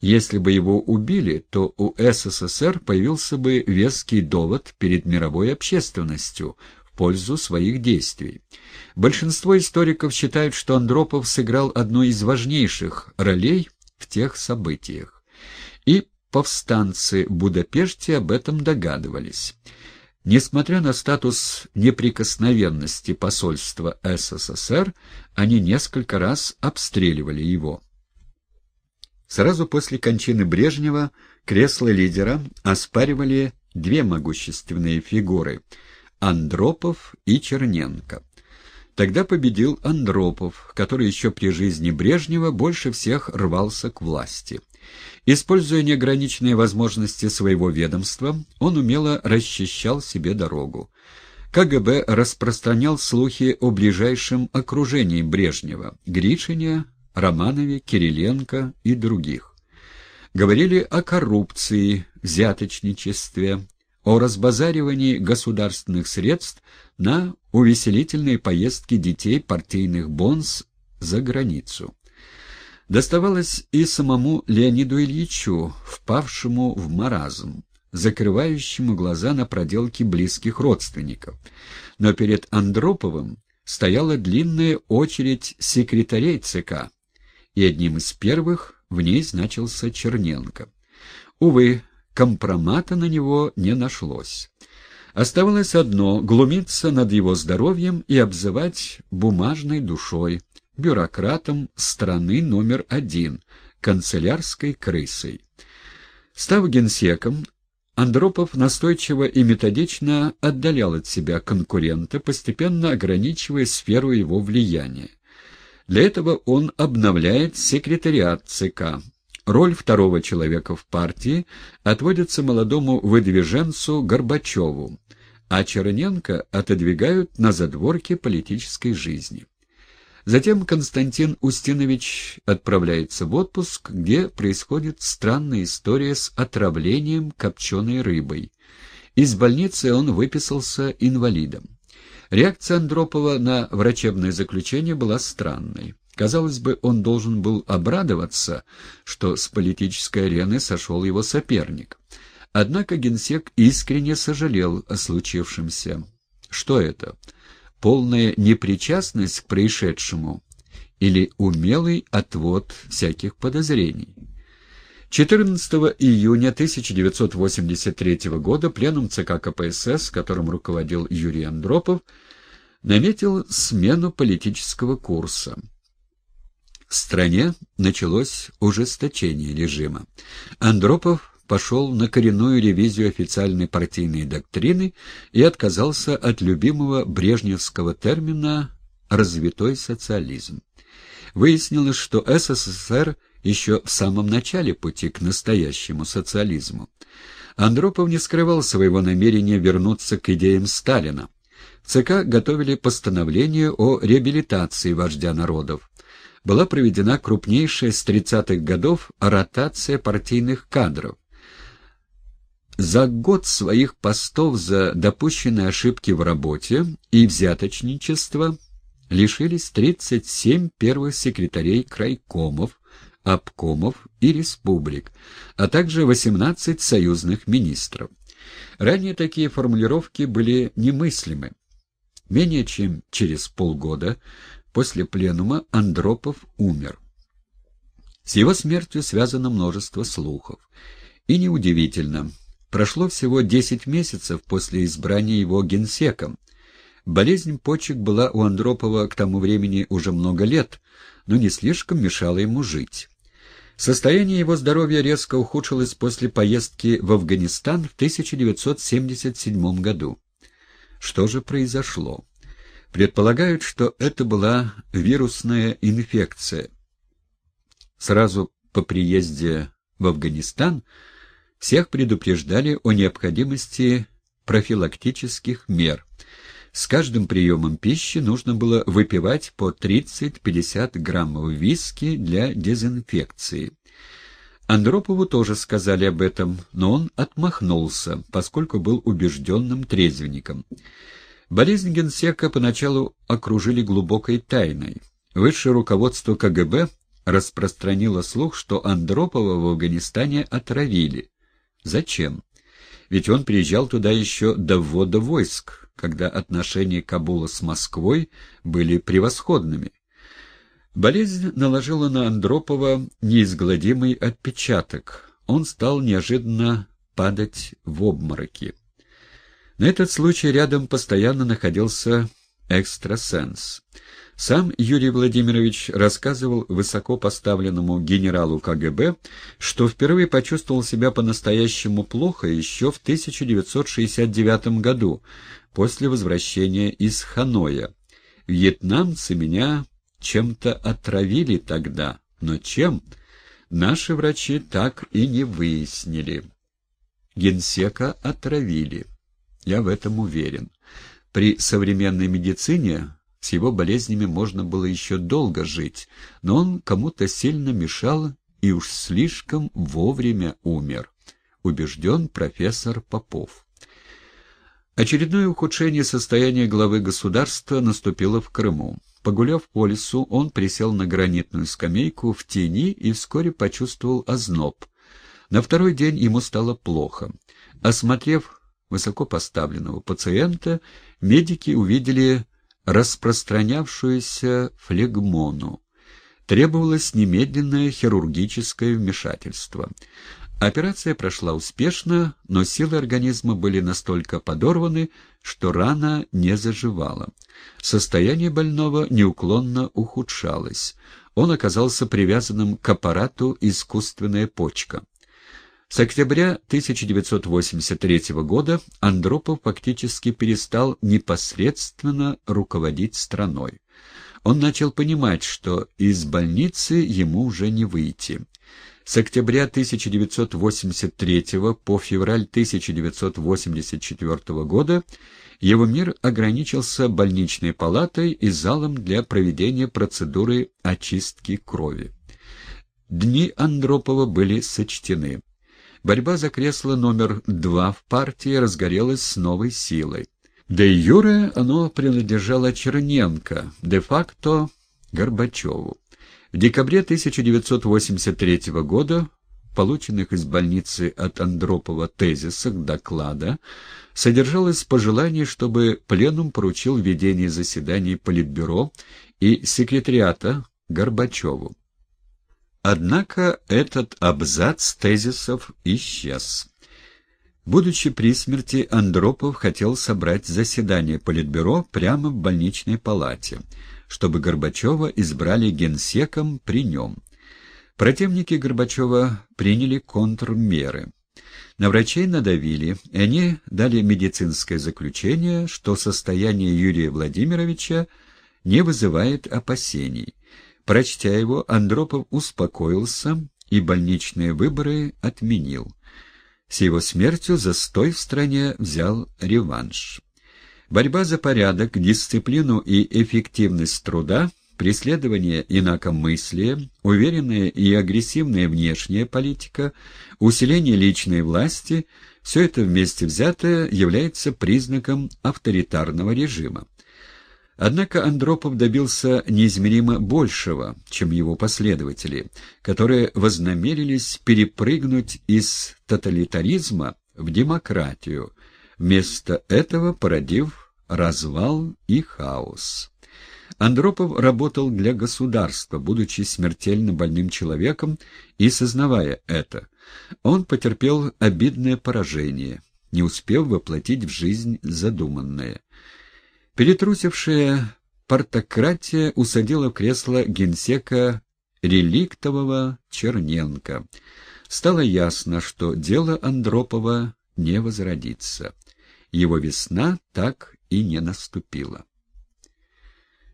Если бы его убили, то у СССР появился бы веский довод перед мировой общественностью в пользу своих действий. Большинство историков считают, что Андропов сыграл одну из важнейших ролей в тех событиях. И повстанцы в Будапеште об этом догадывались. Несмотря на статус неприкосновенности посольства СССР, они несколько раз обстреливали его. Сразу после кончины Брежнева кресло лидера оспаривали две могущественные фигуры – Андропов и Черненко. Тогда победил Андропов, который еще при жизни Брежнева больше всех рвался к власти. Используя неограниченные возможности своего ведомства, он умело расчищал себе дорогу. КГБ распространял слухи о ближайшем окружении Брежнева – Гришине, Романове, Кириленко и других. Говорили о коррупции, взяточничестве, о разбазаривании государственных средств на увеселительные поездки детей партийных бонс за границу. Доставалось и самому Леониду Ильичу, впавшему в маразм, закрывающему глаза на проделки близких родственников. Но перед Андроповым стояла длинная очередь секретарей ЦК, и одним из первых в ней значился Черненко. Увы, компромата на него не нашлось. Оставалось одно — глумиться над его здоровьем и обзывать бумажной душой, бюрократом страны номер один, канцелярской крысой. Став генсеком, Андропов настойчиво и методично отдалял от себя конкурента, постепенно ограничивая сферу его влияния. Для этого он обновляет секретариат ЦК. Роль второго человека в партии отводится молодому выдвиженцу Горбачеву, а Черненко отодвигают на задворке политической жизни. Затем Константин Устинович отправляется в отпуск, где происходит странная история с отравлением копченой рыбой. Из больницы он выписался инвалидом. Реакция Андропова на врачебное заключение была странной. Казалось бы, он должен был обрадоваться, что с политической арены сошел его соперник. Однако генсек искренне сожалел о случившемся. Что это? Полная непричастность к происшедшему или умелый отвод всяких подозрений? 14 июня 1983 года пленум ЦК КПСС, которым руководил Юрий Андропов, наметил смену политического курса. В стране началось ужесточение режима. Андропов пошел на коренную ревизию официальной партийной доктрины и отказался от любимого брежневского термина «развитой социализм». Выяснилось, что СССР еще в самом начале пути к настоящему социализму. Андропов не скрывал своего намерения вернуться к идеям Сталина. В ЦК готовили постановление о реабилитации вождя народов. Была проведена крупнейшая с 30-х годов ротация партийных кадров. За год своих постов за допущенные ошибки в работе и взяточничество лишились 37 первых секретарей крайкомов, обкомов и республик, а также 18 союзных министров. Ранее такие формулировки были немыслимы. Менее чем через полгода после пленума Андропов умер. С его смертью связано множество слухов. И неудивительно, прошло всего 10 месяцев после избрания его генсеком. Болезнь почек была у Андропова к тому времени уже много лет, но не слишком мешала ему жить. Состояние его здоровья резко ухудшилось после поездки в Афганистан в 1977 году. Что же произошло? Предполагают, что это была вирусная инфекция. Сразу по приезде в Афганистан всех предупреждали о необходимости профилактических мер – с каждым приемом пищи нужно было выпивать по 30-50 граммов виски для дезинфекции. Андропову тоже сказали об этом, но он отмахнулся, поскольку был убежденным трезвенником. Болезнь генсека поначалу окружили глубокой тайной. Высшее руководство КГБ распространила слух, что Андропова в Афганистане отравили. Зачем? Ведь он приезжал туда еще до ввода войск, когда отношения Кабула с Москвой были превосходными. Болезнь наложила на Андропова неизгладимый отпечаток. Он стал неожиданно падать в обмороки. На этот случай рядом постоянно находился экстрасенс. Сам Юрий Владимирович рассказывал высокопоставленному генералу КГБ, что впервые почувствовал себя по-настоящему плохо еще в 1969 году, после возвращения из Ханоя. «Вьетнамцы меня чем-то отравили тогда, но чем?» Наши врачи так и не выяснили. Генсека отравили. Я в этом уверен. При современной медицине с его болезнями можно было еще долго жить, но он кому-то сильно мешал и уж слишком вовремя умер, убежден профессор Попов. Очередное ухудшение состояния главы государства наступило в Крыму. Погуляв по лесу, он присел на гранитную скамейку в тени и вскоре почувствовал озноб. На второй день ему стало плохо. Осмотрев высокопоставленного пациента, медики увидели распространявшуюся флегмону. Требовалось немедленное хирургическое вмешательство. Операция прошла успешно, но силы организма были настолько подорваны, что рана не заживала. Состояние больного неуклонно ухудшалось. Он оказался привязанным к аппарату искусственная почка. С октября 1983 года Андропов фактически перестал непосредственно руководить страной. Он начал понимать, что из больницы ему уже не выйти. С октября 1983 по февраль 1984 года его мир ограничился больничной палатой и залом для проведения процедуры очистки крови. Дни Андропова были сочтены. Борьба за кресло номер два в партии разгорелась с новой силой. Де юре оно принадлежало Черненко, де-факто Горбачеву. В декабре 1983 года полученных из больницы от Андропова тезисах доклада содержалось пожелание, чтобы пленум поручил ведение заседаний Политбюро и секретариата Горбачеву. Однако этот абзац тезисов исчез. Будучи при смерти, Андропов хотел собрать заседание Политбюро прямо в больничной палате, чтобы Горбачева избрали генсеком при нем. Противники Горбачева приняли контрмеры. На врачей надавили, и они дали медицинское заключение, что состояние Юрия Владимировича не вызывает опасений. Прочтя его, Андропов успокоился и больничные выборы отменил. С его смертью застой в стране взял реванш. Борьба за порядок, дисциплину и эффективность труда, преследование инакомыслия, уверенная и агрессивная внешняя политика, усиление личной власти – все это вместе взятое является признаком авторитарного режима. Однако Андропов добился неизмеримо большего, чем его последователи, которые вознамерились перепрыгнуть из тоталитаризма в демократию, вместо этого породив развал и хаос. Андропов работал для государства, будучи смертельно больным человеком и сознавая это. Он потерпел обидное поражение, не успев воплотить в жизнь задуманное. Перетрусившая партократия усадила в кресло генсека реликтового Черненко. Стало ясно, что дело Андропова не возродится. Его весна так и не наступила.